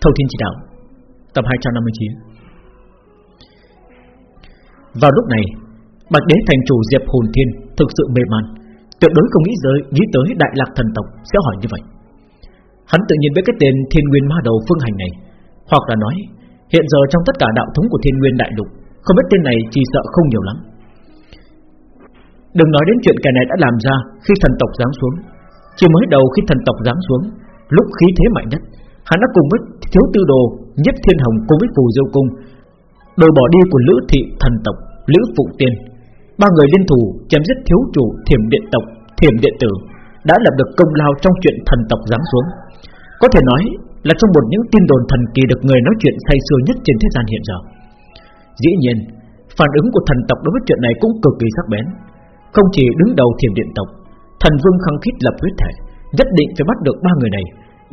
Thâu Thiên Chỉ Đạo Tập 259 Vào lúc này Bạch Đế thành chủ Diệp Hồn Thiên Thực sự mê man Tuyệt đối không nghĩ tới, nghĩ tới Đại Lạc Thần Tộc sẽ hỏi như vậy. Hắn tự nhiên với cái tên Thiên Nguyên Ma Đầu Phương Hành này Hoặc là nói Hiện giờ trong tất cả đạo thống của Thiên Nguyên Đại Lục Không biết tên này chỉ sợ không nhiều lắm. Đừng nói đến chuyện kẻ này đã làm ra Khi thần tộc giáng xuống. Chỉ mới đầu khi thần tộc giáng xuống Lúc khí thế mạnh nhất Hắn đã cùng với thiếu tư đồ, Nhất thiên hồng cùng với phù diêu cung. Đội bỏ đi của lữ thị thần tộc, Lữ phụ tiên. Ba người liên thủ chém giết thiếu chủ thiểm điện tộc, Thiểm điện tử, Đã lập được công lao trong chuyện thần tộc giáng xuống. Có thể nói là trong một những tin đồn thần kỳ Được người nói chuyện say sưa nhất trên thế gian hiện giờ. Dĩ nhiên, Phản ứng của thần tộc đối với chuyện này cũng cực kỳ sắc bén. Không chỉ đứng đầu thiểm điện tộc, Thần vương khăng khít lập huyết thể, Nhất định phải bắt được ba người này,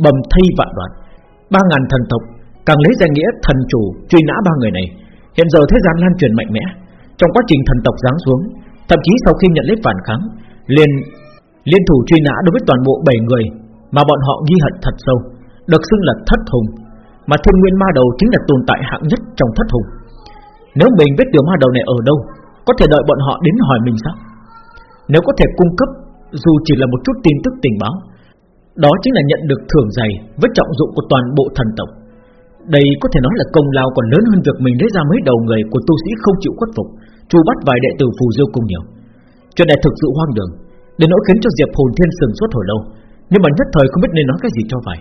Bầm thay vạn đoạn. Ba ngàn thần tộc càng lấy danh nghĩa thần chủ truy nã ba người này. Hiện giờ thế gian lan truyền mạnh mẽ. Trong quá trình thần tộc giáng xuống, Thậm chí sau khi nhận lấy phản kháng, liền, liên thủ truy nã đối với toàn bộ 7 người Mà bọn họ ghi hận thật sâu, Được xưng là thất hùng. Mà thiên nguyên ma đầu chính là tồn tại hạng nhất trong thất hùng. Nếu mình biết tiểu ma đầu này ở đâu, Có thể đợi bọn họ đến hỏi mình sao? Nếu có thể cung cấp, Dù chỉ là một chút tin tức tình báo đó chính là nhận được thưởng dày Với trọng dụng của toàn bộ thần tộc đây có thể nói là công lao còn lớn hơn việc mình lấy ra mấy đầu người của tu sĩ không chịu khuất phục, chu bắt vài đệ tử phù diêu cùng nhiều. Chuyện này thực sự hoang đường, đến nỗi khiến cho Diệp Hồn Thiên sừng suốt hồi lâu, nhưng mà nhất thời không biết nên nói cái gì cho phải.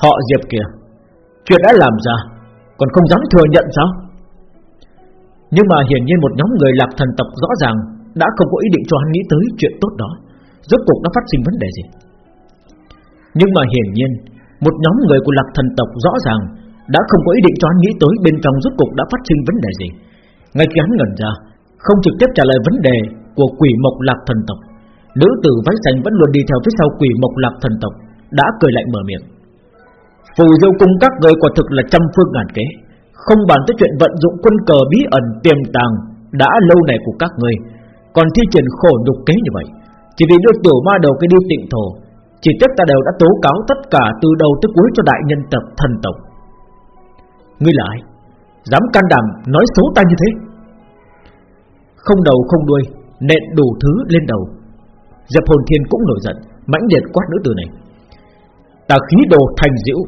Họ Diệp kìa, chuyện đã làm ra, còn không dám thừa nhận sao? Nhưng mà hiển nhiên một nhóm người lạc thần tộc rõ ràng đã không có ý định cho hắn nghĩ tới chuyện tốt đó, rốt cuộc đã phát sinh vấn đề gì? Nhưng mà hiển nhiên, một nhóm người của lạc thần tộc rõ ràng Đã không có ý định cho hắn nghĩ tới bên trong rốt cục đã phát sinh vấn đề gì. Ngay khi hắn ngẩn ra, Không trực tiếp trả lời vấn đề của quỷ mộc lạc thần tộc, Nữ tử váy xanh vẫn luôn đi theo phía sau quỷ mộc lạc thần tộc, Đã cười lạnh mở miệng. Phù diêu cung các người quả thực là trăm phương ngàn kế, Không bàn tới chuyện vận dụng quân cờ bí ẩn tiềm tàng Đã lâu này của các người, Còn thi triển khổ nhục kế như vậy. Chỉ vì đưa tiểu ma đầu cái đi tịnh thổ chỉ tiếc ta đều đã tố cáo tất cả từ đầu tới cuối cho đại nhân tập thần tộc. Ngươi là ai? Dám can đảm nói xấu ta như thế? Không đầu không đuôi, Nện đủ thứ lên đầu. Diệp hồn thiên cũng nổi giận, mãnh liệt quát nữ tử này. Ta khí đồ thành diễu,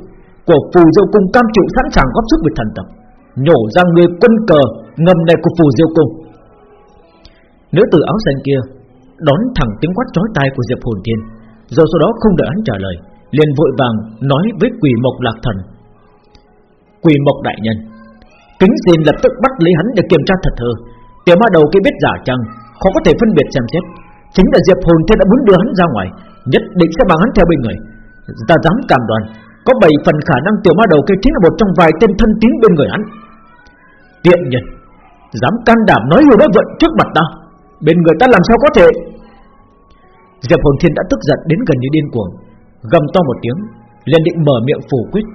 Của phù diêu cung cam chịu sẵn sàng góp sức với thần tộc. Nhổ ra người quân cờ, Ngầm này của phù diêu cung. Nữ tử áo xanh kia Đón thẳng tiếng quát chói tai của Diệp hồn thiên rồi sau đó không đợi hắn trả lời, liền vội vàng nói với quỷ mộc lạc thần. Quỷ mộc đại nhân, Kính xin lập tức bắt lấy hắn để kiểm tra thật thơ Tiểu ma đầu kia biết giả chăng, Khó có thể phân biệt xem xét. Chính là Diệp Hồn Thiên đã muốn đưa hắn ra ngoài, Nhất định sẽ bằng hắn theo bên người. Ta dám cảm đoan, Có 7 phần khả năng tiểu ma đầu kia chính là một trong vài tên thân tín bên người hắn. Tiện nhân, Dám can đảm nói nhiều đó vận trước mặt ta, Bên người ta làm sao có thể Diệp Hồn Thiên đã tức giận đến gần như điên cuồng, gầm to một tiếng, liền định mở miệng phủ quyết,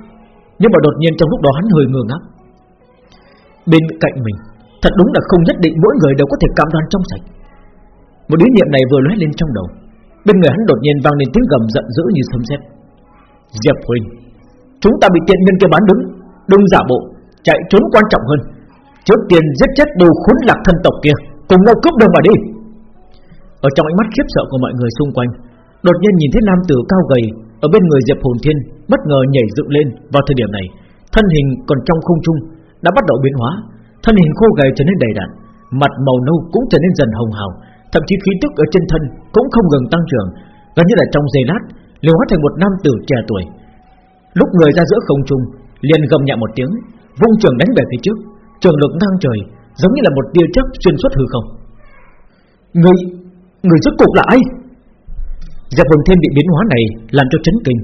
nhưng mà đột nhiên trong lúc đó hắn hơi ngơ ngác. Bên cạnh mình, thật đúng là không nhất định mỗi người đều có thể cam đoan trong sạch. Một ý niệm này vừa lóe lên trong đầu, bên người hắn đột nhiên vang lên tiếng gầm giận dữ như sấm sét. Diệp Huỳnh, chúng ta bị tiện nhân kia bán đứng, đừng giả bộ, chạy trốn quan trọng hơn. Trước tiên giết chết đồ khốn lạc thân tộc kia, cùng nhau cướp đường mà đi. Ở trong ánh mắt khiếp sợ của mọi người xung quanh, Đột nhiên nhìn thấy nam tử cao gầy Ở bên người Diệp Hồn Thiên, Bất ngờ nhảy dựng lên. Vào thời điểm này, Thân hình còn trong không trung, Đã bắt đầu biến hóa. Thân hình khô gầy trở nên đầy đặn, Mặt màu nâu cũng trở nên dần hồng hào, Thậm chí khí tức ở trên thân cũng không ngừng tăng trưởng, Gần như là trong giây lát, liền hóa thành một nam tử trẻ tuổi. Lúc người ra giữa không trung, liền gầm nhẹ một tiếng, Vung trường đánh về phía trước. Trường lực ngang trời, Giống như là một tia chớp xuyên suốt hư không. Người Người rốt cuộc là ai? Dạ Diệp Vân Thiên bị biến hóa này Làm cho chấn kinh.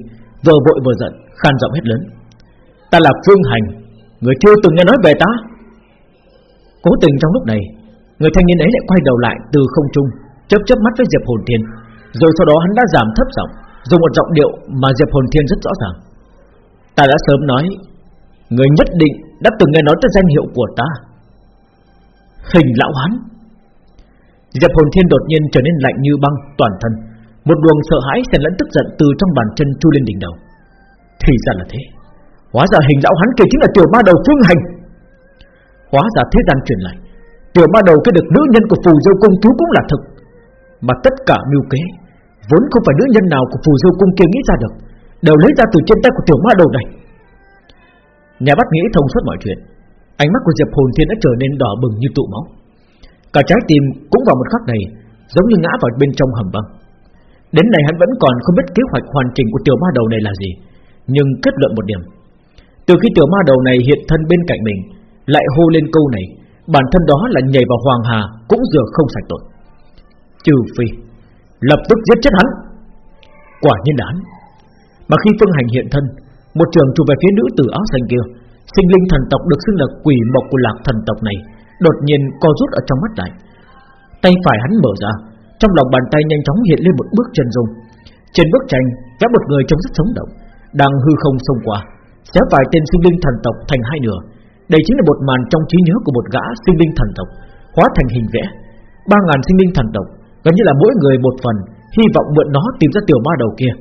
Vừa vội vừa giận, khan giọng hết lớn. Ta là Phương Hành, Người chưa từng nghe nói về ta. Cố tình trong lúc này, Người thanh niên ấy lại quay đầu lại từ không trung, Chớp chớp mắt với Diệp Hồn Thiên. Rồi sau đó hắn đã giảm thấp giọng, Dùng một giọng điệu mà Diệp Hồn Thiên rất rõ ràng. Ta đã sớm nói, Người nhất định đã từng nghe nói tới danh hiệu của ta. Hình lão hắn. Diệp Hồn Thiên đột nhiên trở nên lạnh như băng toàn thân, một luồng sợ hãi xen lẫn tức giận từ trong bàn chân chui lên đỉnh đầu. Thì ra là thế, Hóa ra hình lão hắn kia chính là tiểu ma đầu phương hành. Hóa ra thế gian truyền lại Tiểu ma đầu kia được nữ nhân của phù dâu cung cứu cũng là thực. Mà tất cả mưu kế Vốn không phải nữ nhân nào của phù dâu cung kia nghĩ ra được Đều lấy ra từ trên tay của tiểu ma đầu này. Nhà bắt nghĩ thông suốt mọi chuyện Ánh mắt của Diệp Hồn Thiên đã trở nên đỏ bừng như tụ máu. Cả trái tim cũng vào một khắc này, Giống như ngã vào bên trong hầm băng. Đến này hắn vẫn còn không biết kế hoạch hoàn chỉnh của tiểu ma đầu này là gì, Nhưng kết luận một điểm. Từ khi tiểu ma đầu này hiện thân bên cạnh mình, Lại hô lên câu này, Bản thân đó là nhảy vào hoàng hà Cũng dừa không sạch tội. Trừ phi, Lập tức giết chết hắn. Quả nhiên đán Mà khi Phương Hành hiện thân, Một trường chụp về phía nữ tử áo xanh kia, Sinh linh thần tộc được xưng là quỷ mộc của lạc thần tộc này Đột nhiên co rút ở trong mắt lại. Tay phải hắn mở ra, Trong lòng bàn tay nhanh chóng hiện lên một bước chân dung. Trên bức tranh, vẽ một người trông rất sống động, Đang hư không xông qua, Xé vài tên sinh linh thần tộc thành hai nửa. Đây chính là một màn trong trí nhớ của một gã sinh linh thần tộc, Hóa thành hình vẽ. Ba ngàn sinh linh thần tộc, Gần như là mỗi người một phần, Hy vọng mượn nó tìm ra tiểu ma đầu kia.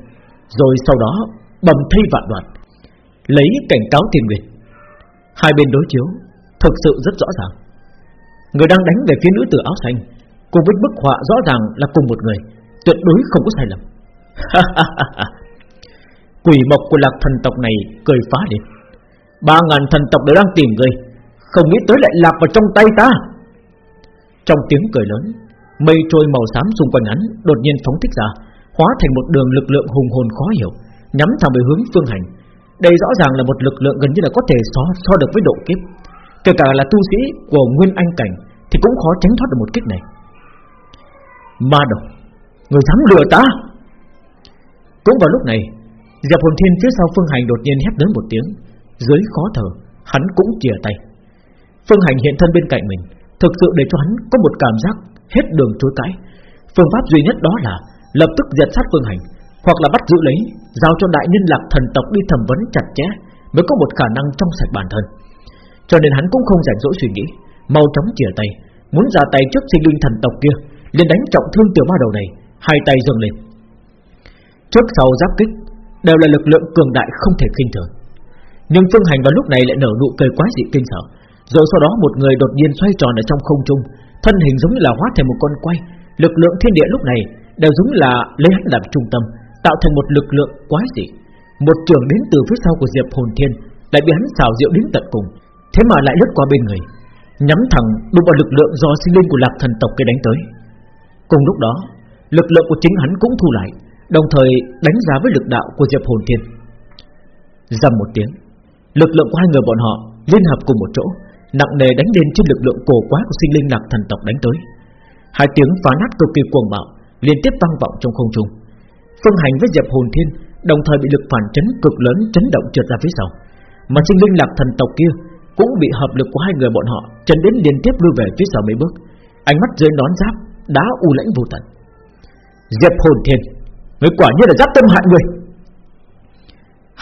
Rồi sau đó, bầm thây vạn đoạn. Lấy cảnh cáo tiền nguyệt Hai bên đối chiếu, Thực sự rất rõ ràng. Người đang đánh về phía nữ tử áo xanh Cùng với bức họa rõ ràng là cùng một người Tuyệt đối không có sai lầm. Quỷ mộc của lạc thần tộc này cười phá lên. Ba ngàn thần tộc đều đang tìm người Không nghĩ tới lại lạc vào trong tay ta. Trong tiếng cười lớn Mây trôi màu xám xung quanh hắn Đột nhiên phóng thích ra Hóa thành một đường lực lượng hùng hồn khó hiểu Nhắm thẳng về hướng phương hành. Đây rõ ràng là một lực lượng gần như là có thể so, so được với độ kiếp. Kể cả là tu sĩ của Nguyên Anh Cảnh Thì cũng khó tránh thoát được một kích này. Ma đầu, Người dám lừa ta? Cũng vào lúc này Diệp Hồn Thiên phía sau Phương Hành đột nhiên hét lớn một tiếng, Dưới khó thở, Hắn cũng chìa tay. Phương Hành hiện thân bên cạnh mình, Thực sự để cho hắn có một cảm giác hết đường chối cãi. Phương pháp duy nhất đó là Lập tức diệt sát Phương Hành, Hoặc là bắt giữ lấy, Giao cho đại nhân lạc thần tộc đi thẩm vấn chặt chẽ, Mới có một khả năng trong sạch bản thân. Cho nên hắn cũng không rảnh rỗi suy nghĩ, Mau chóng chìa tay, Muốn ra tay trước sinh linh thần tộc kia, liền đánh trọng thương tiểu ma đầu này, Hai tay dâng lên. Trước sau giáp kích, Đều là lực lượng cường đại không thể kinh thường. Nhưng Phương Hành vào lúc này lại nở nụ cười quái dị kinh sợ, Rồi sau đó một người đột nhiên xoay tròn ở trong không trung, Thân hình giống như là hóa thành một con quay. Lực lượng thiên địa lúc này Đều giống là lấy hắn làm trung tâm, Tạo thành một lực lượng quái dị. Một trường đến từ phía sau của Diệp Hồn Thiên Lại bị hắn xào diệu đến tận cùng. Thế mà lại lướt qua bên người, Nhắm thẳng đụng vào lực lượng do sinh linh của lạc thần tộc kia đánh tới. Cùng lúc đó, Lực lượng của chính hắn cũng thu lại, Đồng thời đánh giá với lực đạo của Diệp Hồn Thiên Dầm một tiếng, Lực lượng của hai người bọn họ Liên hợp cùng một chỗ, Nặng nề đánh lên trên lực lượng cổ quá của sinh linh lạc thần tộc đánh tới. Hai tiếng phá nát cực kỳ cuồng bạo Liên tiếp vang vọng trong không trung. Phương hành với Diệp Hồn Thiên Đồng thời bị lực phản chấn cực lớn chấn động trượt ra phía sau. Mà sinh linh lạc thần tộc kia cũng bị hợp lực của hai người bọn họ Chấn đến liên tiếp lui về phía sau mấy bước. Ánh mắt dưới nón giáp đã u lãnh vô tận. Diệp hồn thiên, Người quả nhiên là giáp tâm hại người.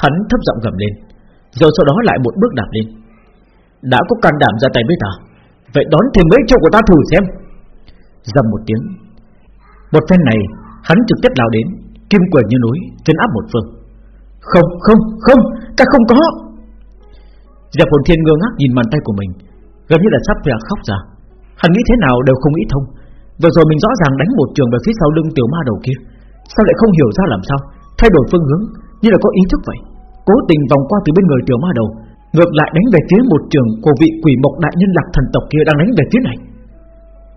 Hắn thấp giọng gầm lên, Rồi sau đó lại một bước đạp lên. Đã có can đảm ra tay với ta, Vậy đón thêm mấy châu của ta thử xem. Dầm một tiếng, Một phen này hắn trực tiếp lao đến, Kim quyền như núi trên áp một phương. Không không không, Ta không có. Dạ Diệp hồn thiên ngơ ngác nhìn bàn tay của mình, Gần như là sắp ra khóc ra. Hắn nghĩ thế nào đều không nghĩ thông. Vừa rồi mình rõ ràng đánh một trường về phía sau lưng tiểu ma đầu kia, Sao lại không hiểu ra làm sao? Thay đổi phương hướng, như là có ý thức vậy. Cố tình vòng qua từ bên người tiểu ma đầu, Ngược lại đánh về phía một trường của vị quỷ mộc đại nhân lạc thần tộc kia đang đánh về phía này.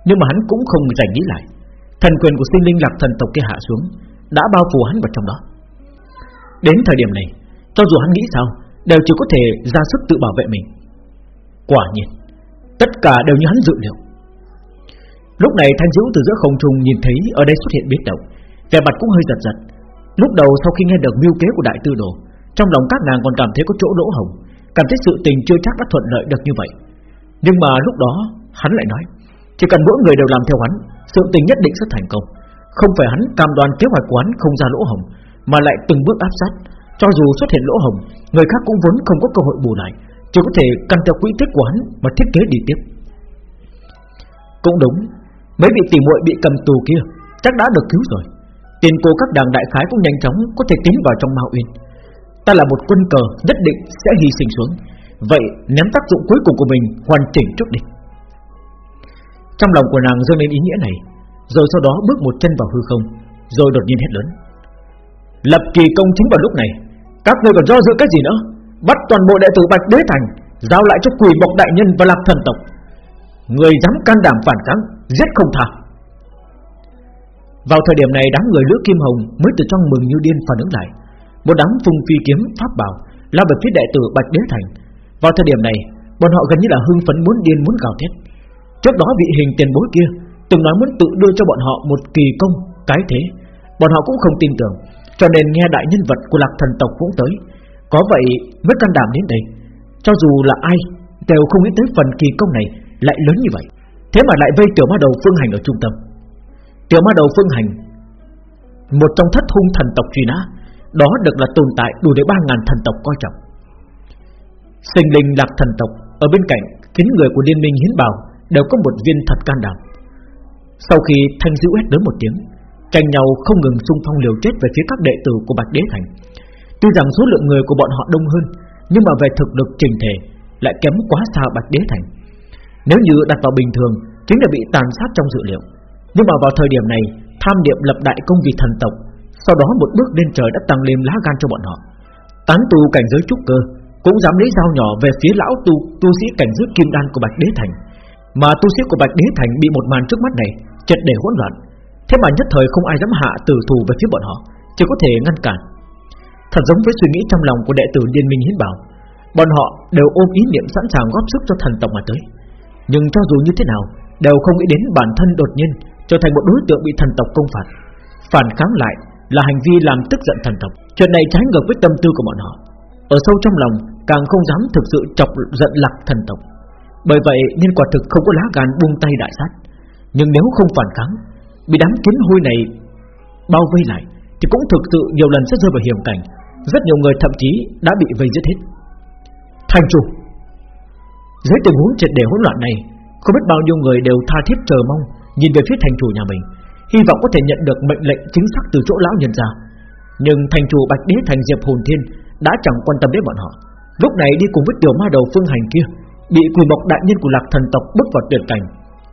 Nhưng mà hắn cũng không dành nghĩ lại, Thần quyền của sinh linh lạc thần tộc kia hạ xuống, Đã bao phủ hắn vào trong đó. Đến thời điểm này, Cho dù hắn nghĩ sao Đều chỉ có thể ra sức tự bảo vệ mình Quả nhiên Tất cả đều như hắn dự liệu Lúc này Thanh Dữ từ giữa không trung nhìn thấy ở đây xuất hiện biến động, vẻ mặt cũng hơi giật giật. Lúc đầu sau khi nghe được mưu kế của đại tư đồ, trong lòng các nàng còn cảm thấy có chỗ lỗ hồng, cảm thấy sự tình chưa chắc đã thuận lợi được như vậy. Nhưng mà lúc đó hắn lại nói, chỉ cần mỗi người đều làm theo hắn, sự tình nhất định sẽ thành công. Không phải hắn cam đoan kế hoạch của hắn không ra lỗ hồng, mà lại từng bước áp sát. Cho dù xuất hiện lỗ hồng người khác cũng vốn không có cơ hội bù lại, chỉ có thể căn theo quỹ tích của hắn mà thiết kế đi tiếp. Cũng đúng, Mấy vị tỷ muội bị cầm tù kia Chắc đã được cứu rồi. Tiền cô các đàng đại khái cũng nhanh chóng Có thể tiến vào trong Mao Uyên Ta là một quân cờ Nhất định sẽ hy sinh xuống. Vậy ném tác dụng cuối cùng của mình Hoàn chỉnh trước đi. Trong lòng của nàng dâng lên ý nghĩa này Rồi sau đó bước một chân vào hư không Rồi đột nhiên hét lớn. Lập kỳ công chính vào lúc này các ngươi còn do dự cái gì nữa? Bắt toàn bộ đệ tử Bạch Đế Thành, Giao lại cho quỷ bộc đại nhân và lạc thần tộc. Người dám can đảm phản kháng, Giết không tha. Vào thời điểm này, đám người Lữ Kim Hồng Mới từ trong mừng như điên phản ứng lại. Một đám phung phi kiếm pháp bảo, Lao về phía đệ tử Bạch Đế Thành. Vào thời điểm này, Bọn họ gần như là hưng phấn muốn điên muốn gào thét. Trước đó vị hình tiền bối kia Từng nói muốn tự đưa cho bọn họ một kỳ công, Cái thế. Bọn họ cũng không tin tưởng. Cho nên nghe đại nhân vật của lạc thần tộc cũng tới. Có vậy, mới can đảm đến đây. Cho dù là ai, Đều không nghĩ tới phần kỳ công này Lại lớn như vậy. Thế mà lại vây tiểu ma đầu phương hành ở trung tâm. Tiểu ma đầu phương hành, Một trong thất hung thần tộc truy nã, Đó được là tồn tại đủ để ba ngàn thần tộc coi trọng. Sinh linh lạc thần tộc Ở bên cạnh khiến người của liên minh hiến bảo Đều có một viên thật can đảm. Sau khi thanh dữ hét đớn một tiếng tranh nhau không ngừng xung phong liều chết về phía các đệ tử của Bạch Đế Thành. Tuy rằng số lượng người của bọn họ đông hơn, nhưng mà về thực lực trình thể lại kém quá xa Bạch Đế Thành. Nếu như đặt vào bình thường, chính là bị tàn sát trong dự liệu. Nhưng mà vào thời điểm này, tham niệm lập đại công vì thần tộc, sau đó một bước lên trời đã tăng lên lá gan cho bọn họ. Tán tu cảnh giới trúc cơ cũng dám lấy dao nhỏ về phía lão tu tu sĩ cảnh giới kim đan của Bạch Đế Thành, mà tu sĩ của Bạch Đế Thành bị một màn trước mắt này chật để hỗn loạn, Thế mà nhất thời không ai dám hạ tử thù về phía bọn họ, Chỉ có thể ngăn cản. Thật giống với suy nghĩ trong lòng của đệ tử Liên minh hiến bảo, Bọn họ đều ôm ý niệm sẵn sàng góp sức cho thần tộc mà tới. Nhưng cho dù như thế nào, Đều không nghĩ đến bản thân đột nhiên Trở thành một đối tượng bị thần tộc công phạt. Phản kháng lại là hành vi làm tức giận thần tộc. Chuyện này trái ngược với tâm tư của bọn họ. Ở sâu trong lòng, càng không dám thực sự chọc giận lạc thần tộc. Bởi vậy nên quả thực không có lá gan buông tay đại sát. Nhưng nếu không phản kháng Bị đám kiến hôi này bao vây lại Thì cũng thực sự nhiều lần sẽ rơi vào hiểm cảnh. Rất nhiều người thậm chí đã bị vây giết hết. Thành chủ, Dưới tình huống triệt để hỗn loạn này, Không biết bao nhiêu người đều tha thiết chờ mong, Nhìn về phía thành chủ nhà mình, Hy vọng có thể nhận được mệnh lệnh chính xác từ chỗ lão nhân ra Nhưng thành chủ Bạch Đế thành Diệp Hồn Thiên Đã chẳng quan tâm đến bọn họ. Lúc này đi cùng với tiểu ma đầu phương hành kia, Bị quỷ mộc đại nhân của lạc thần tộc bước vào tuyệt cảnh,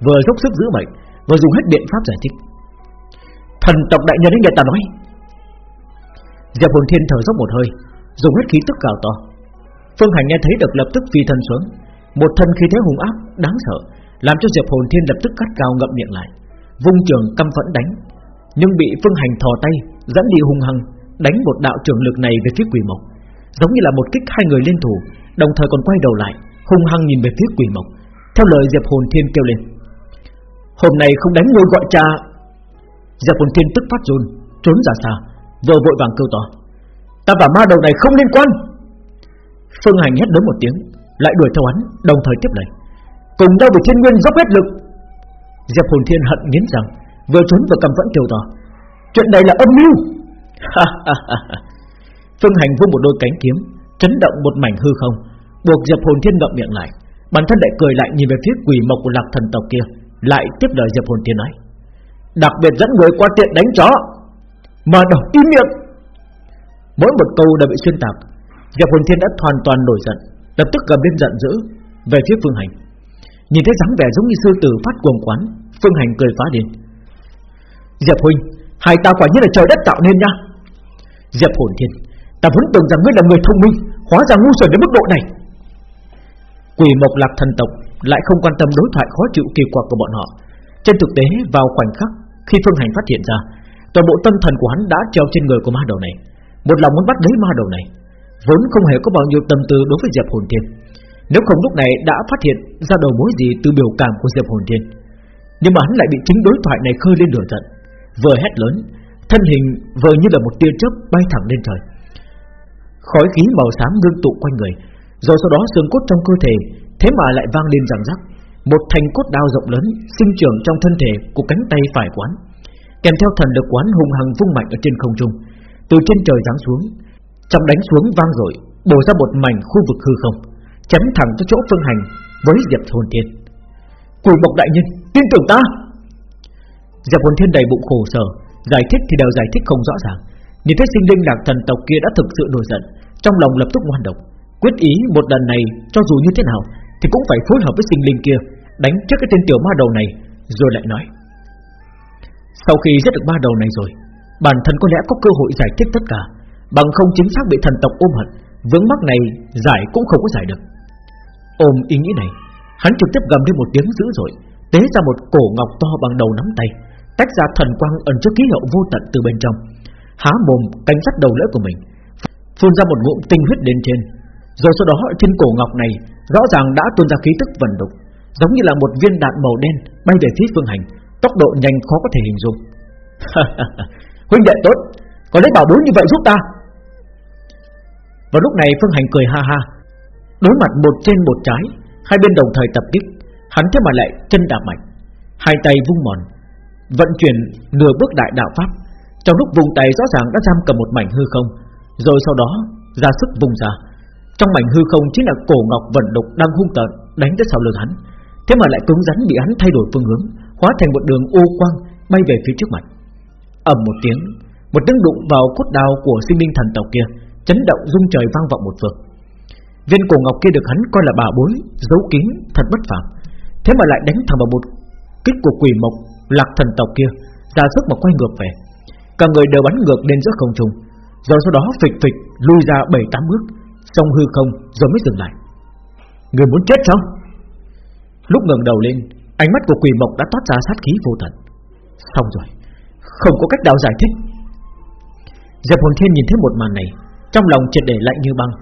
Vừa dốc sức giữ mệnh và dùng hết biện pháp giải thích. Thần tộc đại nhân ấy nghe ta nói. Diệp hồn thiên thở dốc một hơi, Dùng hết khí tức gào to. Phương Hành nghe thấy được lập tức phi thân xuống. Một thân khí thế hùng áp đáng sợ, Làm cho Diệp hồn thiên lập tức cắt cao ngậm miệng lại. Vung trường căm phẫn đánh, Nhưng bị Phương Hành thò tay, Dẫn đi hung hăng, Đánh một đạo trường lực này về phía quỷ mộc. Giống như là một kích hai người liên thủ, Đồng thời còn quay đầu lại, Hung hăng nhìn về phía quỷ mộc. Theo lời Diệp hồn thiên kêu lên Hôm nay không đánh ngươi gọi cha. Diệp Quần Thiên tức phát run, Trốn ra xa Vừa vội vàng kêu to. Ta và ma đầu này không liên quan. Phương Hành hét lớn một tiếng, Lại đuổi theo hắn, Đồng thời tiếp lời. Cùng đau với thiên nguyên dốc hết lực. Diệp Hồn Thiên hận nghiến rằng, Vừa trốn vừa cầm vẫn kêu to. Chuyện này là âm mưu. Phương Hành vung một đôi cánh kiếm, Chấn động một mảnh hư không, Buộc Diệp Hồn Thiên ngậm miệng lại. Bản thân lại cười lại nhìn về phía quỷ mộc của lạc thần tộc kia lại tiếp lời Diệp Hồn Tiên nói, Đặc biệt dẫn người qua tiện đánh chó, Mà đọc im miệng. Mỗi một câu đã bị xuyên tạc, Diệp Hồn Thiên đã hoàn toàn nổi giận, Lập tức gầm lên giận dữ Về phía Phương Hành. Nhìn thấy dáng vẻ giống như sư tử phát cuồng quán, Phương Hành cười phá điên Diệp Huynh, Hai ta quả nhiên là trời đất tạo nên nha. Diệp Hồn Thiên Ta vẫn tưởng rằng ngươi là người thông minh, Hóa ra ngu xuẩn đến mức độ này. Quỷ mộc lạc thần tộc lại không quan tâm đối thoại khó chịu kỳ quặc của bọn họ. Trên thực tế, vào khoảnh khắc khi Phương Hành phát hiện ra, toàn bộ tâm thần của hắn đã treo trên người của ma đầu này, một lòng muốn bắt lấy ma đầu này, vốn không hề có bao nhiêu tâm tư đối với Diệp Hồn Thiên. Nếu không lúc này đã phát hiện ra đầu mối gì từ biểu cảm của Diệp Hồn Thiên, nhưng mà hắn lại bị chính đối thoại này khơi lên lửa giận, vừa hét lớn, thân hình vừa như là một tia chớp bay thẳng lên trời. Khói khí màu xám ngưng tụ quanh người, rồi sau đó xương cốt trong cơ thể Thế mà lại vang lên rằng rắc. Một thành cốt đao rộng lớn Sinh trưởng trong thân thể của cánh tay phải quán, Kèm theo thần lực quán hùng hằng vung mạnh ở trên không trung. Từ trên trời giáng xuống, Trong đánh xuống vang rồi Bổ ra một mảnh khu vực hư không, Chém thẳng tới chỗ phương hành Với Diệp Hồn Thiên. Quỷ Mộc Đại Nhân, tin tưởng ta. Diệp Hồn Thiên đầy bụng khổ sở, Giải thích thì đều giải thích không rõ ràng. Nhìn thấy sinh linh lạc thần tộc kia đã thực sự nổi giận, Trong lòng lập tức ngoan độc. Quyết ý một lần này cho dù như thế nào thì cũng phải phối hợp với sinh linh kia, Đánh chết cái tên tiểu ma đầu này, Rồi lại nói. Sau khi giết được ma đầu này rồi, Bản thân có lẽ có cơ hội giải thích tất cả, Bằng không chính xác bị thần tộc ôm hận, Vướng mắc này giải cũng không có giải được. Ôm ý nghĩ này, Hắn trực tiếp gầm lên một tiếng dữ dội, Tế ra một cổ ngọc to bằng đầu nắm tay, Tách ra thần quang ẩn chứa ký hiệu vô tận từ bên trong, Há mồm canh sắt đầu lưỡi của mình, Phun ra một ngụm tinh huyết lên trên rồi sau đó, trên cổ ngọc này, Rõ ràng đã tuôn ra khí tức vận động Giống như là một viên đạn màu đen Bay về phía phương hành, Tốc độ nhanh khó có thể hình dung. Huynh đệ tốt, Có lấy bảo bối như vậy giúp ta. Vào lúc này, phương hành cười ha ha, Đối mặt một trên một trái, Hai bên đồng thời tập kích, Hắn thế mà lại chân đạp mạnh, Hai tay vung mòn, Vận chuyển nửa bước đại đạo pháp. Trong lúc vùng tay, rõ ràng đã giam cầm một mảnh hư không, Rồi sau đó ra sức vùng ra. Trong mảnh hư không chính là cổ ngọc vận đục đang hung tợn, Đánh tới sau lưng hắn. Thế mà lại cứng rắn bị hắn thay đổi phương hướng, Hóa thành một đường ô quang bay về phía trước mặt. Ầm một tiếng Một tiếng đụng vào cốt đao của sinh linh thần tộc kia, Chấn động rung trời vang vọng một vực Viên cổ ngọc kia được hắn coi là bà bối, Giấu kín, thật bất phàm. Thế mà lại đánh thẳng vào một kích của quỷ mộc Lạc thần tộc kia, ra sức mà quay ngược về. Cả người đều bắn ngược lên giữa không trung, Rồi sau đó phịch phịch lui ra bảy tám bước. Trong hư không rồi mới dừng lại. Người muốn chết sao? Lúc ngẩng đầu lên, Ánh mắt của quỷ mộc đã toát ra sát khí vô tận. Xong rồi, Không có cách nào giải thích. Diệp Hồn Thiên nhìn thấy một màn này, Trong lòng triệt để lạnh như băng.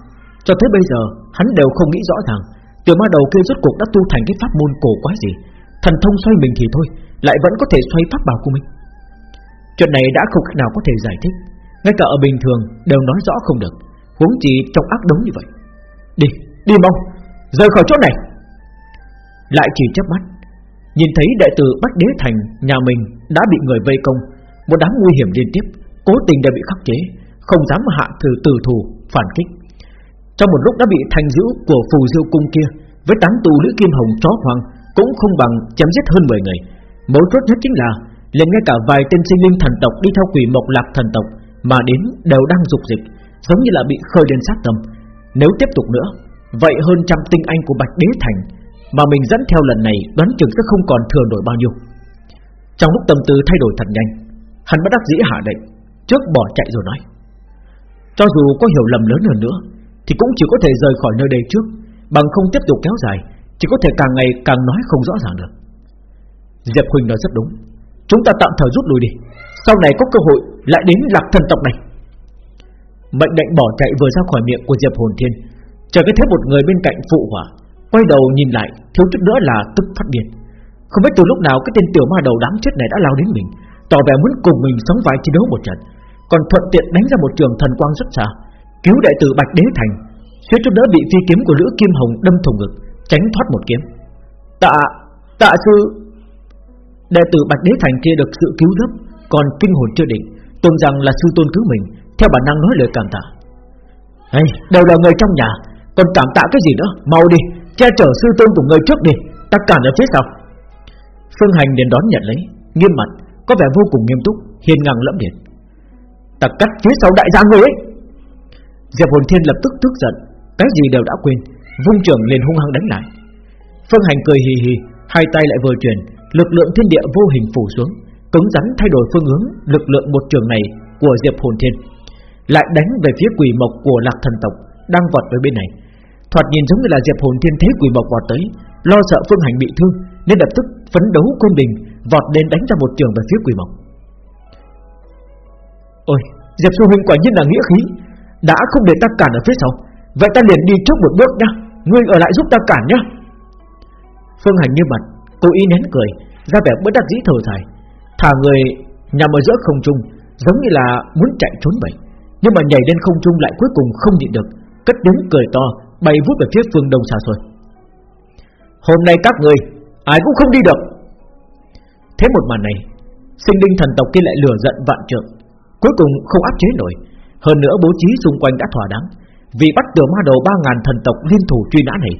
Cho tới bây giờ, hắn đều không nghĩ rõ ràng, Tiểu ma đầu kia rốt cuộc đã tu thành cái pháp môn cổ quái gì. Thần thông xoay mình thì thôi, Lại vẫn có thể xoay pháp bảo của mình. Chuyện này đã không cách nào có thể giải thích, Ngay cả ở bình thường đều nói rõ không được. Huống chỉ trong ác đống như vậy. Đi, đi mau Rời khỏi chỗ này. Lại chỉ chớp mắt Nhìn thấy đệ tử Bách Đế Thành Nhà mình đã bị người vây công Một đám nguy hiểm liên tiếp Cố tình đã bị khắc chế Không dám hạ thử tử thù phản kích. Trong một lúc đã bị thành dữ của phù diêu cung kia Với tán tù lữ kim hồng chó hoang Cũng không bằng chém giết hơn 10 người. Mấu chốt nhất chính là liền ngay cả vài tên sinh linh thần tộc đi theo quỷ mộc lạc thần tộc mà đến đều đang dục dịch, giống như là bị khơi lên sát tâm. Nếu tiếp tục nữa, vậy hơn trăm tinh anh của Bạch Đế Thành mà mình dẫn theo lần này đoán chừng sẽ không còn thừa nổi bao nhiêu. Trong lúc tâm tư thay đổi thật nhanh, hắn bất đắc dĩ hạ lệnh, trước bỏ chạy rồi nói: cho dù có hiểu lầm lớn hơn nữa, thì cũng chỉ có thể rời khỏi nơi đây trước, bằng không tiếp tục kéo dài, chỉ có thể càng ngày càng nói không rõ ràng được. Diệp Huỳnh nói rất đúng Chúng ta tạm thời rút lui đi Sau này có cơ hội lại đến lạc thần tộc này Mệnh lệnh bỏ chạy vừa ra khỏi miệng của Diệp Hồn Thiên. Chờ cái thấy một người bên cạnh phụ hỏa Quay đầu nhìn lại Thiếu chút nữa là tức phát điên. Không biết từ lúc nào cái tên tiểu ma đầu đám chết này đã lao đến mình Tỏ vẻ muốn cùng mình sống vai chiến đấu một trận. Còn thuận tiện đánh ra một trường thần quang rất xa Cứu đệ tử Bạch Đế Thành Suýt chút nữa bị phi kiếm của Lữ Kim Hồng đâm thủng ngực Tránh thoát một kiếm. Tạ, tạ sư. Đệ tử Bạch Đế Thành kia được sự cứu giúp Còn kinh hồn chưa định Tưởng rằng là sư tôn cứu mình theo bản năng nói lời cảm tạ. Hey, Đều là người trong nhà Còn cảm tạ cái gì nữa? Mau đi Che chở sư tôn của người trước đi Ta cản ở phía sau. Phương Hành liền đón nhận lấy Nghiêm mặt Có vẻ vô cùng nghiêm túc Hiền ngang lẫm liệt. Ta cắt phía sau đại gia người ấy. Diệp Hồn Thiên lập tức tức giận Cái gì đều đã quên Vung trường liền hung hăng đánh lại. Phương Hành cười hì hì Hai tay lại vừa chuyển lực lượng thiên địa vô hình phủ xuống, cứng rắn thay đổi phương hướng lực lượng một trường này của Diệp Hồn Thiên, lại đánh về phía quỷ mộc của Lạc Thần tộc đang vọt tới bên này. Thoạt nhìn giống như là Diệp Hồn Thiên thế quỷ mộc vọt tới, lo sợ Phương Hành bị thương nên lập tức phấn đấu quên bình vọt lên đánh ra một trường về phía quỷ mộc. Ôi, Diệp Sư Huynh quả nhiên là nghĩa khí, đã không để ta cản ở phía sau, vậy ta liền đi trước một bước nhá, ngươi ở lại giúp ta cản nhá. Phương Hành như mặt Cố ý nén cười ra vẻ bất đắc dĩ thở dài Thả người nhằm ở giữa không trung Giống như là muốn chạy trốn vậy nhưng mà nhảy lên không trung lại cuối cùng không nhịn được. Cất tiếng cười to, Bay vút về phía phương đông xa xôi. Hôm nay các người, Ai cũng không đi được. Thế một màn này, Sinh linh thần tộc kia lại lửa giận vạn trượng. Cuối cùng không áp chế nổi. Hơn nữa bố trí xung quanh đã thỏa đáng. Vì bắt được ma đầu ba ngàn thần tộc liên thủ truy nã này,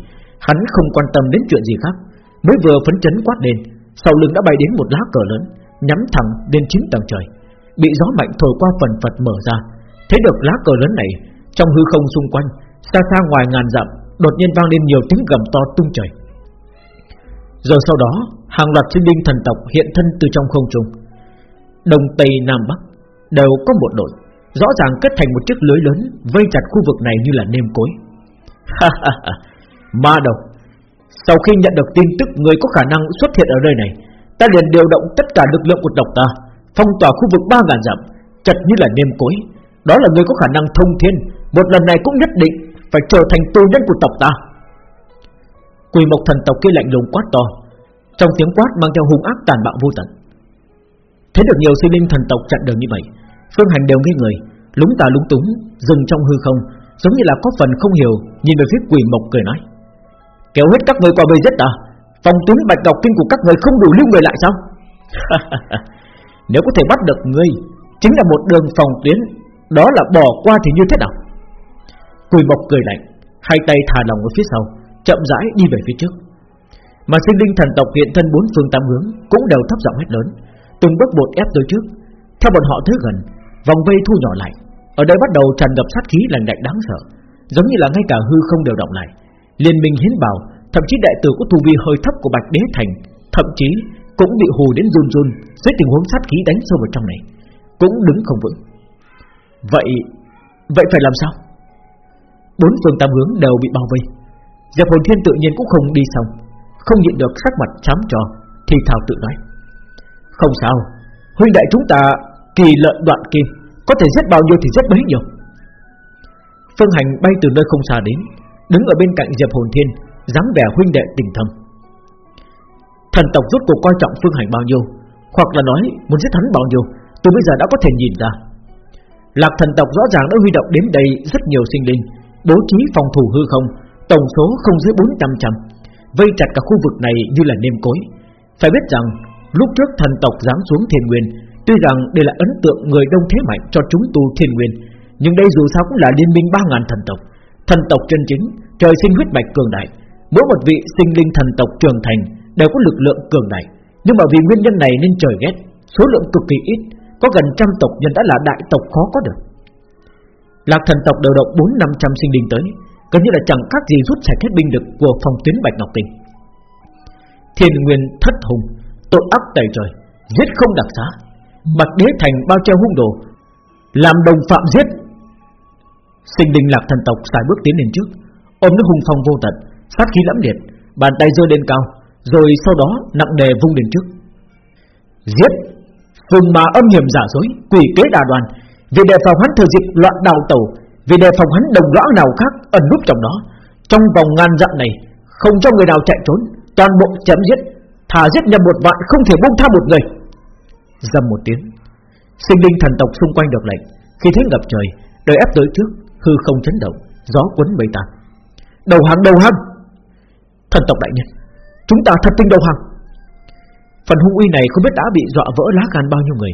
Hắn không quan tâm đến chuyện gì khác. Mới vừa phấn chấn quát lên, Sau lưng đã bay đến một lá cờ lớn, Nhắm thẳng lên chín tầng trời. Bị gió mạnh thổi qua phần phật mở ra Thấy được lá cờ lớn này, Trong hư không xung quanh, Xa xa ngoài ngàn dặm, Đột nhiên vang lên nhiều tiếng gầm to tung trời. Giờ sau đó, Hàng loạt sinh linh thần tộc hiện thân từ trong không trung. Đông Tây, Nam Bắc Đều có một đội Rõ ràng kết thành một chiếc lưới lớn Vây chặt khu vực này như là nêm cối. Ma đầu, Sau khi nhận được tin tức Người có khả năng xuất hiện ở nơi này, Ta liền điều động tất cả lực lượng của tộc ta, Phong tỏa khu vực 3.000 dặm Chặt như là nêm cối đó là người có khả năng thông thiên. Một lần này cũng nhất định Phải trở thành tù nhân của tộc ta. Quỳ mộc thần tộc kia lạnh lùng quát to. Trong tiếng quát mang theo hung ác tàn bạo vô tận. Thấy được nhiều sinh linh thần tộc chặn đường như vậy, Phương Hành đều nghe người, Lúng tà lúng túng, Dừng trong hư không, Giống như là có phần không hiểu Nhìn về phía quỷ mộc cười nói. Kéo hết các người qua bây giết ta, Phòng tuyến bạch ngọc kinh của các người không đủ lưu người lại sao? Nếu có thể bắt được ngươi Chính là một đường phòng tuyến đó là bỏ qua thì như thế nào? Quỳ mộc cười lạnh, Hai tay thả lòng ở phía sau, Chậm rãi đi về phía trước. Mà sinh linh thần tộc hiện thân bốn phương tám hướng Cũng đều thấp giọng hết lớn, Từng bước bột ép tới trước. Theo bọn họ tới gần, Vòng vây thu nhỏ lại. Ở đây bắt đầu tràn ngập sát khí lạnh lạnh đáng sợ, Giống như là ngay cả hư không đều động lại. Liên minh hiến bảo Thậm chí đại tử có tu vi hơi thấp của Bạch Đế Thành, Thậm chí cũng bị hù đến run run Dưới tình huống sát khí đánh sâu vào trong này, Cũng đứng không vững. Vậy Vậy phải làm sao? Bốn phương tam hướng đều bị bao vây. Diệp Hồn Thiên tự nhiên cũng không đi xong, Không nhịn được sắc mặt chám trò, Thì thảo tự nói. Không sao, Huynh đại chúng ta, kỳ lợi đoạn kim, Có thể giết bao nhiêu thì giết bấy nhiêu. Phương Hành bay từ nơi không xa đến, Đứng ở bên cạnh Diệp Hồn Thiên, dáng vẻ huynh đệ tình thâm. Thần tộc rốt cuộc coi trọng Phương Hành bao nhiêu, Hoặc là nói muốn giết hắn bao nhiêu tôi bây giờ đã có thể nhìn ra. Lạc thần tộc rõ ràng đã huy động đến đây Rất nhiều sinh linh, Bố trí phòng thủ hư không, Tổng số không dưới 400 trăm Vây chặt cả khu vực này như là nêm cối. Phải biết rằng, Lúc trước thần tộc giáng xuống thiên nguyên, Tuy rằng đây là ấn tượng người đông thế mạnh cho chúng tu thiên nguyên, Nhưng đây dù sao cũng là liên minh 3.000 thần tộc. Thần tộc chân chính, Trời sinh huyết mạch cường đại, Mỗi một vị sinh linh thần tộc trưởng thành Đều có lực lượng cường đại. Nhưng mà vì nguyên nhân này nên trời ghét, Số lượng cực kỳ ít có gần trăm tộc nhân đã là đại tộc khó có được. Lạc thần tộc đều động 4-500 sinh linh tới, Gần như là chẳng khác gì rút sạch hết binh lực Của phòng tuyến Bạch Ngọc Kinh. Thiên nguyên thất hùng, Tội ác tẩy trời, Giết không đặc xá Bạch đế thành bao treo hung đồ, Làm đồng phạm giết. Sinh linh lạc thần tộc xài bước tiến lên trước, Ôm nó hung phong vô tận, Sát khí lẫm liệt, Bàn tay giơ lên cao, Rồi sau đó nặng đề vung lên trước. Giết! Hùng mà âm hiểm giả dối, Quỷ kế đà đoàn. Vì đề phòng hắn thừa dịp loạn đào tẩu, Vì đề phòng hắn đồng lõa nào khác ẩn núp trong đó. Trong vòng ngàn dặm này, Không cho người nào chạy trốn, Toàn bộ chém giết, Thả giết nhầm một vạn, không thể buông tha một người. Dầm một tiếng, Sinh linh thần tộc xung quanh được lệnh Khi thế ngập trời, Đời ép tới trước, Hư không chấn động, Gió quấn mây tan. Đầu hàng đầu hàng! Thần tộc đại nhân, Chúng ta thật tinh đầu hàng. Phần hung uy này không biết đã bị dọa vỡ lá gan bao nhiêu người.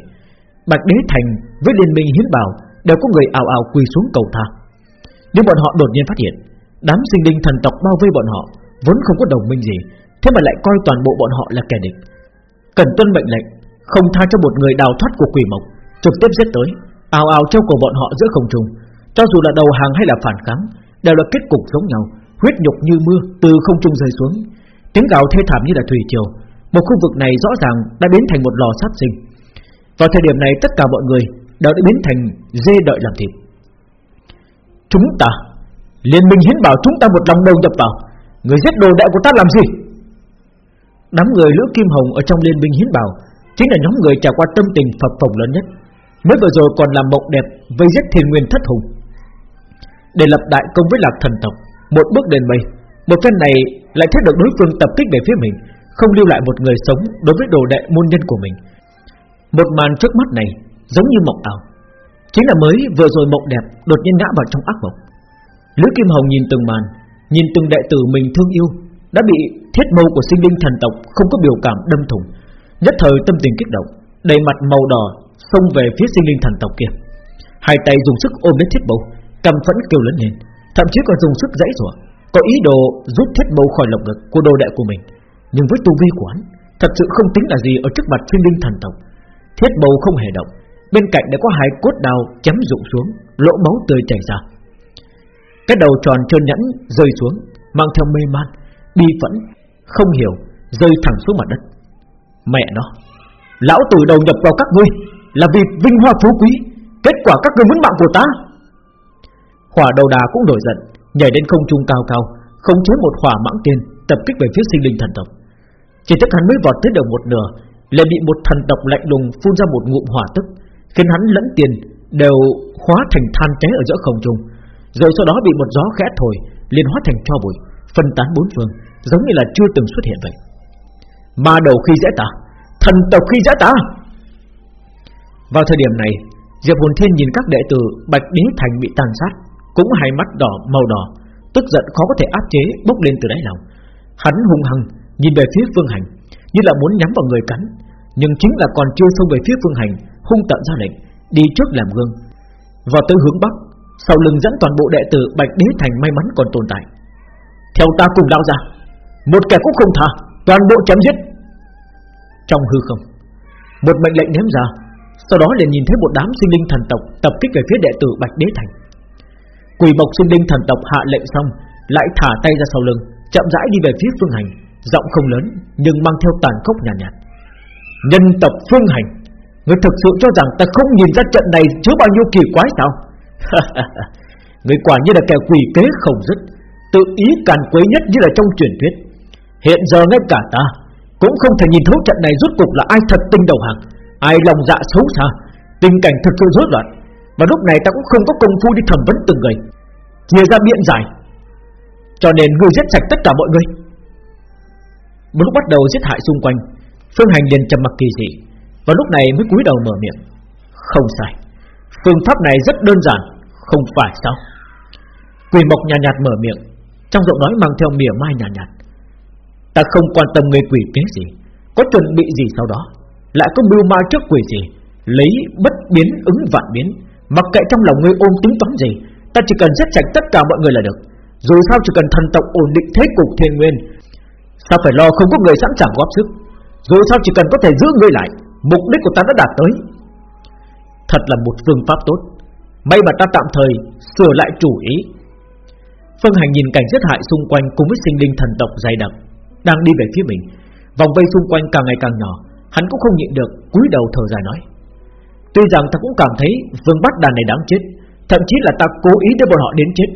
Bạch Đế Thành với Liên minh hiến bảo Đều có người ảo ảo quỳ xuống cầu tha Nhưng bọn họ đột nhiên phát hiện, Đám sinh linh thần tộc bao vây bọn họ Vốn không có đồng minh gì, Thế mà lại coi toàn bộ bọn họ là kẻ địch. Cần tuân mệnh lệnh, Không tha cho một người đào thoát của quỷ mộc, Trực tiếp giết tới, ào ào treo cổ bọn họ giữa không trung. Cho dù là đầu hàng hay là phản kháng, Đều là kết cục giống nhau, Huyết nhục như mưa từ không trung rơi xuống. Tiếng gào thê thảm như là thủy triều một khu vực này rõ ràng đã biến thành một lò sát sinh. Vào thời điểm này, tất cả mọi người đều đã biến thành dê đợi làm thịt. Chúng ta, Liên minh hiến bảo chúng ta một lòng đầu nhập vào. Người giết đồ đệ của ta làm gì? Đám người Lữ Kim Hồng Ở trong liên minh hiến bảo Chính là nhóm người trải qua tâm tình phập phồng lớn nhất. Mới vừa rồi còn làm mộng đẹp, Vây giết thiên nguyên thất hùng. Để lập đại công với lạc thần tộc, Một bước đền mây, Một phen này lại thấy được đối phương tập kích về phía mình. Không lưu lại một người sống Đối với đồ đệ môn nhân của mình. Một màn trước mắt này giống như mộng ảo. Chính là mới vừa rồi mộng đẹp Đột nhiên ngã vào trong ác mộng. Lữ Kim Hồng nhìn từng màn, Nhìn từng đệ tử mình thương yêu, Đã bị thiết mâu của sinh linh thần tộc Không có biểu cảm đâm thủng, Nhất thời tâm tình kích động, Đầy mặt màu đỏ xông về phía sinh linh thần tộc kia. Hai tay dùng sức ôm lấy thiết mâu Cầm phẫn kêu lớn lên, Thậm chí còn dùng sức dãy rủa, Có ý đồ rút thiết mâu khỏi lồng ngực của đồ đệ của mình. Nhưng với tu vi của hắn Thật sự không tính là gì ở trước mặt thiên linh thần tộc. Thiết bầu không hề động Bên cạnh đã có hai cốt đào chém rụng xuống Lỗ máu tươi chảy ra. Cái đầu tròn trơn nhẫn rơi xuống Mang theo mê man, bi phẫn Không hiểu, rơi thẳng xuống mặt đất. Mẹ nó Lão tử đầu nhập vào các ngươi Là vì vinh hoa phú quý Kết quả các ngươi muốn mạng của ta. Hỏa đầu đà cũng nổi giận Nhảy lên không trung cao cao Không chế một hỏa mãng tiên Tập kích về phía sinh linh thần tộc. Chỉ tức hắn mới vọt tới được một nửa lại bị một thần tộc lạnh lùng phun ra một ngụm hỏa tức, Khiến hắn lẫn tiền đều hóa thành than cháy ở giữa không trung. Rồi sau đó bị một gió khẽ thổi, liền hóa thành cho bụi, Phân tán bốn phương, Giống như là chưa từng xuất hiện vậy. Ma đầu khi dễ ta, Thần tộc khi dễ ta. Vào thời điểm này, Diệp Hồn Thiên nhìn các đệ tử Bạch Đế Thành bị tàn sát, Cũng hai mắt đỏ, màu đỏ, Tức giận khó có thể áp chế, bốc lên từ đáy lòng. Hắn hung hăng nhìn về phía Phương Hành, Như là muốn nhắm vào người cắn, Nhưng chính là còn chưa xông về phía Phương Hành, Hung tận ra lệnh, Đi trước làm gương. Vào tới hướng Bắc, Sau lưng dẫn toàn bộ đệ tử Bạch Đế Thành may mắn còn tồn tại. Theo ta cùng lao ra, Một kẻ cũng không tha, Toàn bộ chém giết. Trong hư không, Một mệnh lệnh ném ra, Sau đó liền nhìn thấy một đám sinh linh thần tộc Tập kích về phía đệ tử Bạch Đế Thành. Quỷ mộc sinh linh thần tộc hạ lệnh xong, Lại thả tay ra sau lưng, Chậm rãi đi về phía phương hành. Giọng không lớn nhưng mang theo tàn khốc nhàn nhạt, nhạt Nhân tộc phương hành Người thực sự cho rằng ta không nhìn ra trận này chứa bao nhiêu kỳ quái sao? Người quả như là kẻ quỷ kế không dứt Tự ý càn quấy nhất như là trong truyền thuyết. Hiện giờ ngay cả ta Cũng không thể nhìn thấu trận này rốt cục là ai thật tinh đầu hàng Ai lòng dạ xấu xa Tình cảnh thực sự rối loạn. Và lúc này ta cũng không có công phu đi thẩm vấn từng người Chia ra biện giải Cho nên ngươi giết sạch tất cả mọi người. Một lúc bắt đầu giết hại xung quanh. Phương Hành liền trầm mặc kỳ dị Và lúc này mới cúi đầu mở miệng. Không sai Phương pháp này rất đơn giản Không phải sao? Quỳ mộc nhàn nhạt, nhạt mở miệng Trong giọng nói mang theo mỉa mai nhàn nhạt, nhạt Ta không quan tâm người quỷ kế gì Có chuẩn bị gì sau đó Lại có mưu ma trước quỷ gì Lấy bất biến ứng vạn biến Mặc kệ trong lòng ngươi ôm tính toán gì Ta chỉ cần giết sạch tất cả mọi người là được. Dù sao chỉ cần thần tộc ổn định thế cục thiên nguyên Sao phải lo không có người sẵn sàng góp sức? Dù sao chỉ cần có thể giữ ngươi lại, Mục đích của ta đã đạt tới. Thật là một phương pháp tốt. May mà ta tạm thời sửa lại chủ ý. Phương Hành nhìn cảnh giết hại xung quanh Cùng với sinh linh thần tộc dày đặc, Đang đi về phía mình. Vòng vây xung quanh càng ngày càng nhỏ, Hắn cũng không nhịn được, cúi đầu thở dài nói. Tuy rằng ta cũng cảm thấy Vương bắt đàn này đáng chết, Thậm chí là ta cố ý để bọn họ đến chết,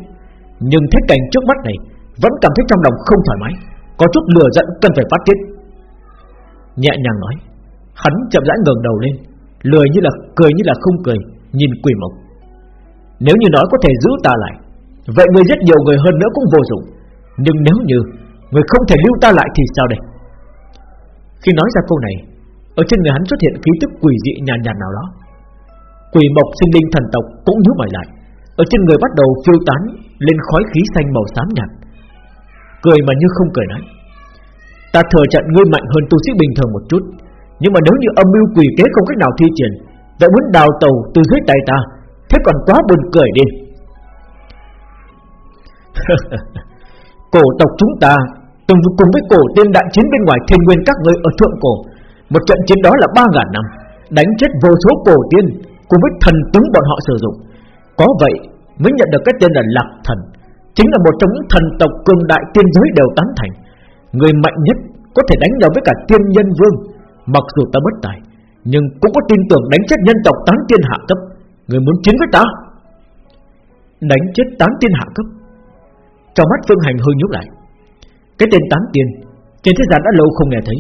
Nhưng thế cảnh trước mắt này, Vẫn cảm thấy trong lòng không thoải mái. Có chút lừa giận cần phải phát tiết. Nhẹ nhàng nói, Hắn chậm rãi ngẩng đầu lên, Lười như là cười như là không cười, Nhìn quỷ mộc. Nếu như nói có thể giữ ta lại, Vậy người rất nhiều người hơn nữa cũng vô dụng. Nhưng nếu như Người không thể lưu ta lại thì sao đây? Khi nói ra câu này, Ở trên người hắn xuất hiện khí tức quỷ dị nhàn nhạt nào đó. Quỷ mộc sinh linh thần tộc cũng nhíu mày lại, Ở trên người bắt đầu phiêu tán Lên khói khí xanh màu xám nhạt. Cười mà như không cười nói. Ta thừa trận ngươi mạnh hơn tu sĩ bình thường một chút, Nhưng mà nếu như âm mưu quỷ kế không cách nào thi triển Vậy muốn đào tàu từ dưới tay ta, Thế còn quá buồn cười đi. Cổ tộc chúng ta, Từng cùng với cổ tiên đại chiến bên ngoài thiên nguyên các ngươi ở thượng cổ, Một trận chiến đó là ba ngàn năm, Đánh chết vô số cổ tiên Cùng với thần tướng bọn họ sử dụng. Có vậy mới nhận được cái tên là Lạc Thần. Chính là một trong những thần tộc cường đại tiên giới đều tán thành. Người mạnh nhất có thể đánh nhau với cả tiên nhân vương, Mặc dù ta bất tài, Nhưng cũng có tin tưởng đánh chết nhân tộc tán tiên hạ cấp. Người muốn chiến với ta? Đánh chết tán tiên hạ cấp. Trong mắt Phương Hành hơi nhúc lại. Cái tên tán tiên, Trên thế gian đã lâu không nghe thấy,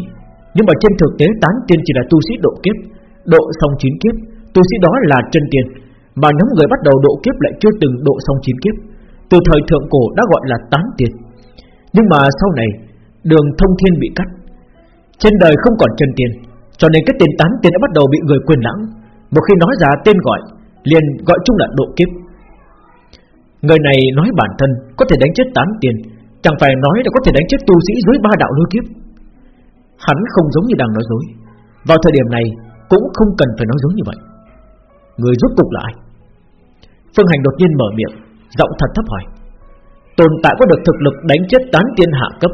Nhưng mà trên thực tế tán tiên chỉ là tu sĩ độ kiếp, Độ xong chín kiếp. Tu sĩ đó là chân tiên, Mà nhóm người bắt đầu độ kiếp lại chưa từng độ xong chín kiếp. Từ thời thượng cổ đã gọi là tán tiên. Nhưng mà sau này, Đường thông thiên bị cắt. Trên đời không còn chân tiên, Cho nên cái tên tán tiên đã bắt đầu bị người quên lãng. Một khi nói ra tên gọi, Liền gọi chung là độ kiếp. Người này nói bản thân Có thể đánh chết tán tiên, Chẳng phải nói là có thể đánh chết tu sĩ dưới ba đạo lôi kiếp. Hắn không giống như đang nói dối. Vào thời điểm này, Cũng không cần phải nói dối như vậy. Người rốt cục là ai? Phương Hành đột nhiên mở miệng. Giọng thật thấp hỏi. Tồn tại có được thực lực đánh chết tán tiên hạ cấp,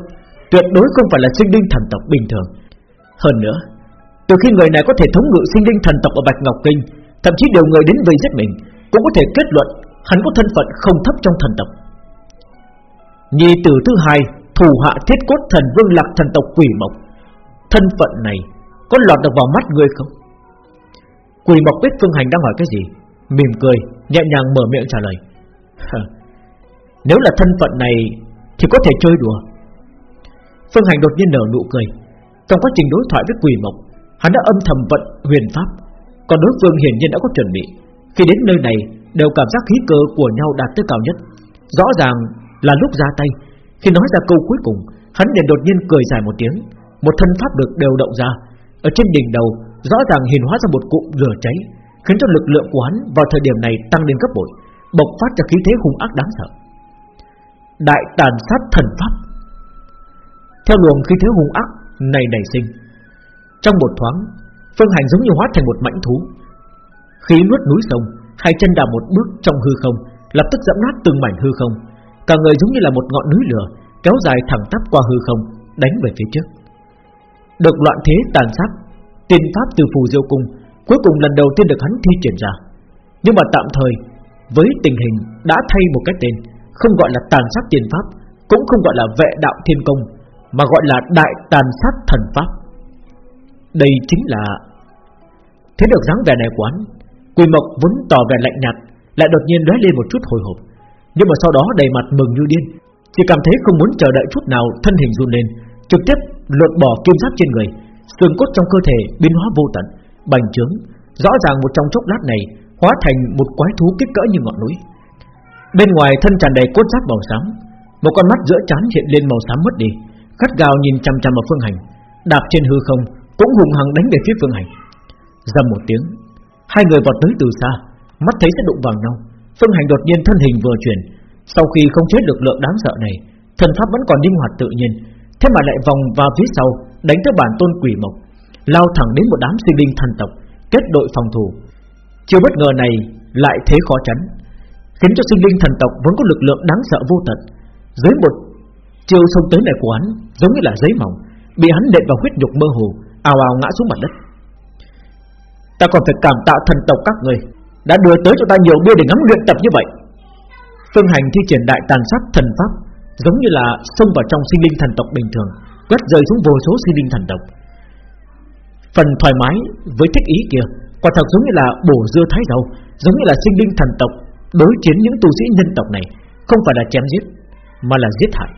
Tuyệt đối không phải là sinh linh thần tộc bình thường. Hơn nữa, Từ khi người này có thể thống ngự sinh linh thần tộc ở Bạch Ngọc Kinh, Thậm chí điều người đến vây giết mình, Cũng có thể kết luận Hắn có thân phận không thấp trong thần tộc. Nhi tử thứ hai, Thủ hạ thiết cốt thần vương lạc thần tộc quỷ mộc, Thân phận này Có lọt được vào mắt ngươi không? Quỷ mộc biết Phương Hành đang hỏi cái gì, Mỉm cười, nhẹ nhàng mở miệng trả lời. Nếu là thân phận này Thì có thể chơi đùa. Phương Hành đột nhiên nở nụ cười. Trong quá trình đối thoại với quỷ mộc, Hắn đã âm thầm vận huyền pháp. Còn đối phương hiển nhiên đã có chuẩn bị. Khi đến nơi này, đều cảm giác khí cơ của nhau đạt tới cao nhất. Rõ ràng là lúc ra tay. Khi nói ra câu cuối cùng, Hắn liền đột nhiên cười dài một tiếng. Một thân pháp được đều động ra. Ở trên đỉnh đầu, rõ ràng hiện hóa ra một cụm lửa cháy, Khiến cho lực lượng của hắn vào thời điểm này tăng lên gấp bội. Bộc phát ra khí thế hung ác đáng sợ. Đại tàn sát thần pháp. Theo luồng khí thế hung ác này nảy sinh, Trong một thoáng, Phương Hành giống như hóa thành một mãnh thú. Khí nuốt núi sông, Hai chân đạp một bước trong hư không, Lập tức dẫm nát từng mảnh hư không. Cả người giống như là một ngọn núi lửa, Kéo dài thẳng tắp qua hư không, Đánh về phía trước. Được loạn thế tàn sát, Tiên pháp từ phù diêu cung, Cuối cùng lần đầu tiên được hắn thi triển ra. Nhưng mà tạm thời với tình hình đã thay một cái tên, Không gọi là tàn sát tiên pháp, Cũng không gọi là vệ đạo thiên công, Mà gọi là đại tàn sát thần pháp. Đây chính là Thế được dáng vẻ này của Quỳ Mộc vốn tỏ vẻ lạnh nhạt, Lại đột nhiên lóe lên một chút hồi hộp. Nhưng mà sau đó đầy mặt mừng như điên, Chỉ cảm thấy không muốn chờ đợi chút nào Thân hình run lên, Trực tiếp lột bỏ kim giáp trên người, Xương cốt trong cơ thể biến hóa vô tận, Bành trướng. Rõ ràng một trong chốc lát này Hóa thành một quái thú kích cỡ như ngọn núi. Bên ngoài thân tràn đầy cốt giáp màu xám, Một con mắt giữa trán hiện lên màu xám mất đi Khát gào nhìn chăm chăm vào phương hành, Đạp trên hư không, Cũng hùng hằng đánh về phía phương hành. Dầm một tiếng, Hai người vọt tới từ xa, Mắt thấy sẽ đụng vào nhau. Phương hành đột nhiên thân hình vừa chuyển, Sau khi không chế lực lượng đáng sợ này, Thần pháp vẫn còn linh hoạt tự nhiên, Thế mà lại vòng vào phía sau, Đánh tới bản tôn quỷ mộc, Lao thẳng đến một đám sinh linh thần tộc, Kết đội phòng thủ. Chiều bất ngờ này lại thế khó tránh, Khiến cho sinh linh thần tộc vẫn có lực lượng đáng sợ vô tận. Dưới một chiều sông tới này của hắn, Giống như là giấy mỏng, Bị hắn đệm vào huyết nhục mơ hồ, ào ào ngã xuống mặt đất. Ta còn phải cảm tạ thần tộc các người Đã đưa tới cho ta nhiều bia để ngắm luyện tập như vậy. Phương hành thi triển đại tàn sát thần pháp, Giống như là xông vào trong sinh linh thần tộc bình thường, Quét rơi xuống vô số sinh linh thần tộc. Phần thoải mái với thích ý kia Quả thật giống như là bổ dưa thái rau, Giống như là sinh linh thần tộc Đối chiến những tu sĩ nhân tộc này, Không phải là chém giết, Mà là giết hại.